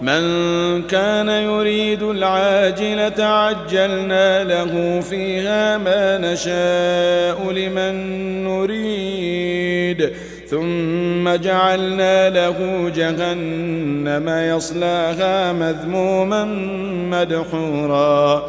من كان يريد العاجلة عجلنا له فيها ما نشاء لمن نريد. ثم جعلنا له جهنم يصلىها مذموما مدحورا.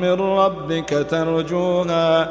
من ربك ترجوها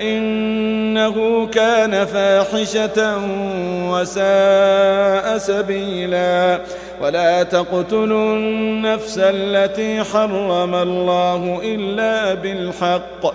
إنه كان فاحشة وساء سبيلا. ولا تقتلوا النفس التي حرم الله إلا بالحق.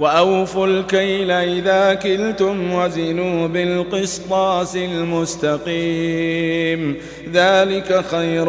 وأوفوا الكيل إذا كلتم وزنوا بالقسطاس المستقيم ذلك خير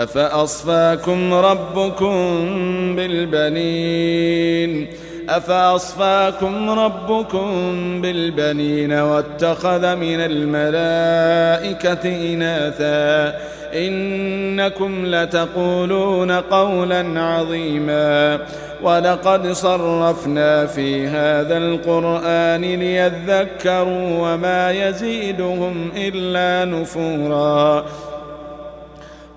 أفأصفاكم ربكم بالبنين أفأصفاكم ربكم بالبنين واتخذ من الملائكة إناثا إنكم لتقولون قولا عظيما ولقد صرفنا في هذا القرآن ليذكروا وما يزيدهم إلا نفورا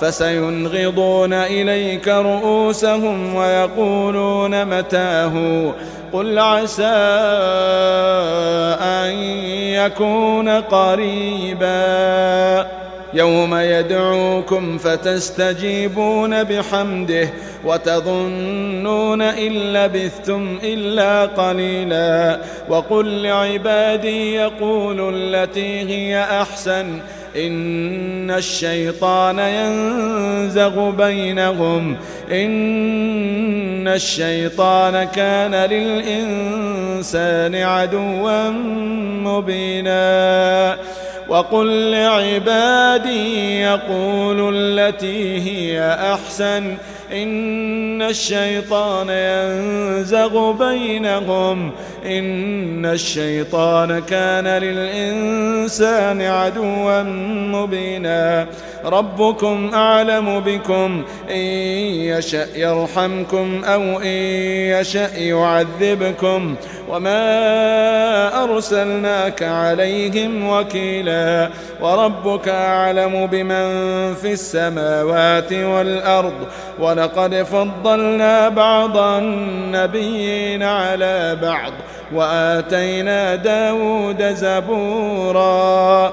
فسينغضون إليك رؤوسهم ويقولون متاهوا قل عسى أن يكون قريبا يوم يدعوكم فتستجيبون بحمده وتظنون إن لبثتم إلا قليلا وقل لعبادي يقولوا التي هي أحسن إن الشيطان ينزغ بينهم. إن الشيطان كان للإنسان عدوا مبينا. وقل لعبادي يقول التي هي أحسن. إن الشيطان ينزغ بينهم. إن الشيطان كان للإنسان عدوا مبينا. ربكم أعلم بكم. إن يشأ يرحمكم أو إن يشأ يعذبكم. وما أرسلناك عليهم وكيلا. وربك أعلم بمن في السماوات والأرض. ولا لقد فضلنا بعض النبيين على بعض وآتينا داود زبوراً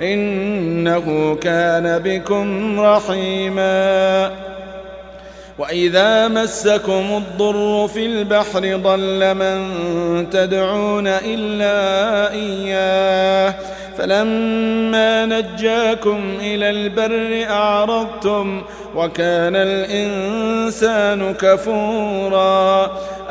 إنه كان بكم رحيما. وإذا مسكم الضر في البحر ضل من تدعون إلا إياه. فلما نجاكم إلى البر أعرضتم وكان الإنسان كفوراً.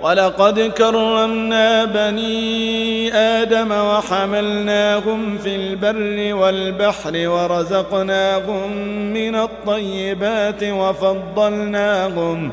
وَلَقَدْ كَرَّمْنَا بَنِي آدَمَ وَحَمَلْنَاهُمْ فِي الْبَرِّ وَالْبَحْرِ وَرَزَقْنَاهُمْ مِنَ الطَّيِّبَاتِ وَفَضَّلْنَاهُمْ ۖ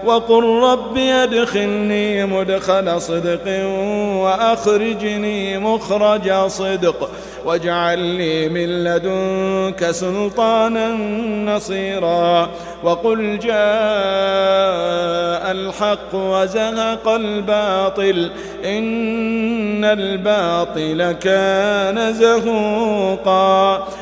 وقل رب أدخلني مدخل صدق وأخرجني مخرج صدق واجعل لي من لدنك سلطانا نصيرا وقل جاء الحق وزهق الباطل إن الباطل كان زهوقا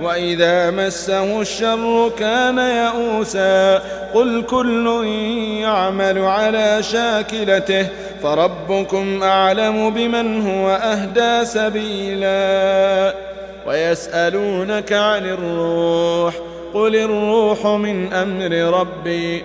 وإذا مسه الشر كان يئوسا قل كل يعمل على شاكلته فربكم أعلم بمن هو أهدى سبيلا ويسألونك عن الروح قل الروح من أمر ربي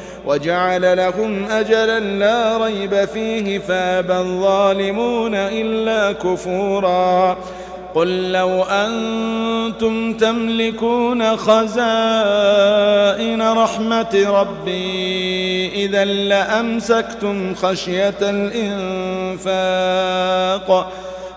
وجعل لهم أجلا لا ريب فيه فابى الظالمون إلا كفورا. قل لو أنتم تملكون خزائن رحمة ربي إذا لأمسكتم خشية الإنفاق.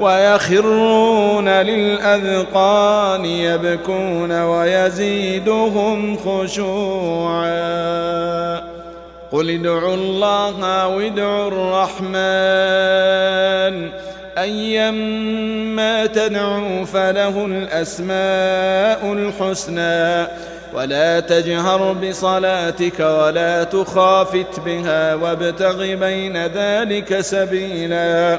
ويخرون للأذقان يبكون ويزيدهم خشوعا قل ادعوا الله وادعوا الرحمن أيما تدعوا فله الأسماء الحسنى ولا تجهر بصلاتك ولا تخافت بها وابتغ بين ذلك سبيلاً